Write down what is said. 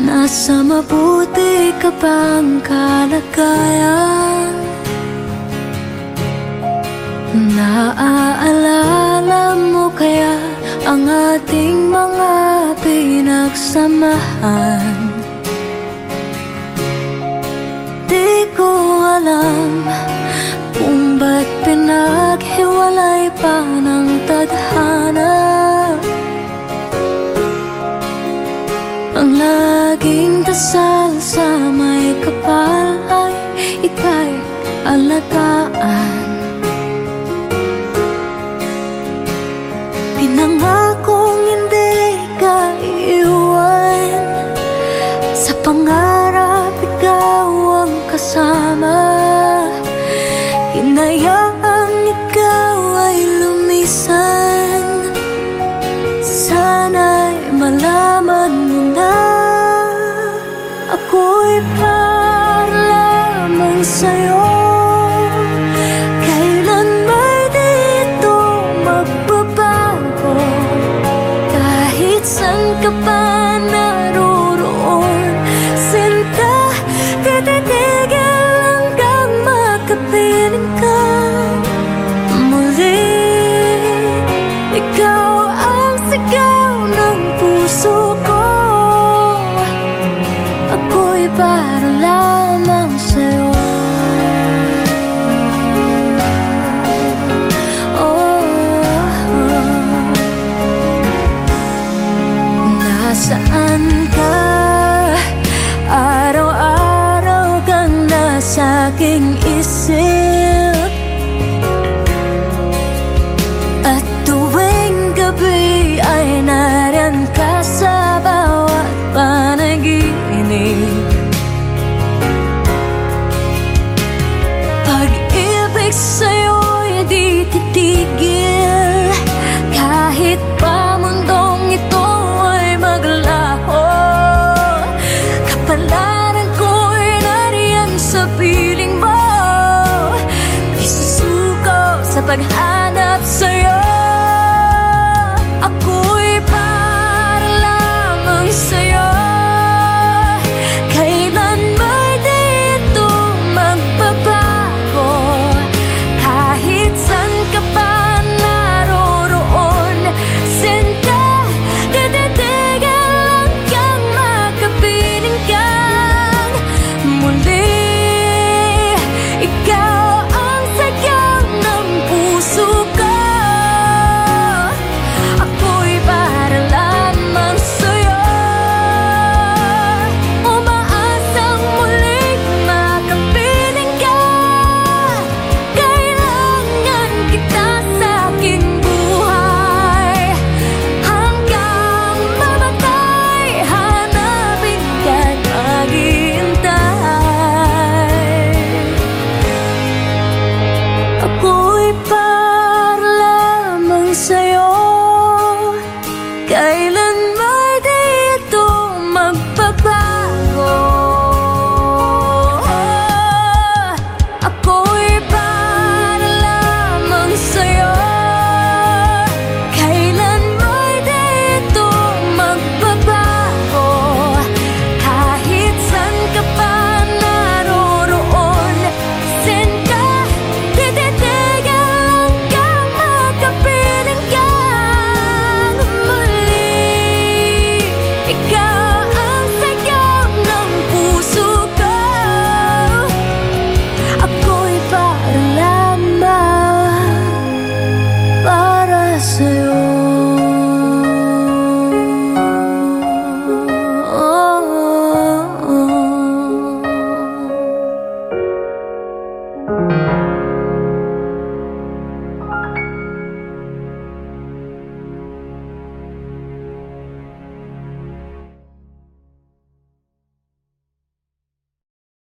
Nasa mabuti ka bang kalagayan? Naaalala mo kaya ang ating mga pinagsamahan? Di ko alam kung ba't pinaghiwalay pa ng tadhana Dasal sa may kapal ay ika'y alagaan. Pinangakong hindi ka iiwan Sa pangalan ako'y para lamang sa'yo. Kailan may dito magbabago? Kahit saan ka pa na para lamang sa'yo oh. Nasaan ka? Araw-araw kang nasa aking isip like how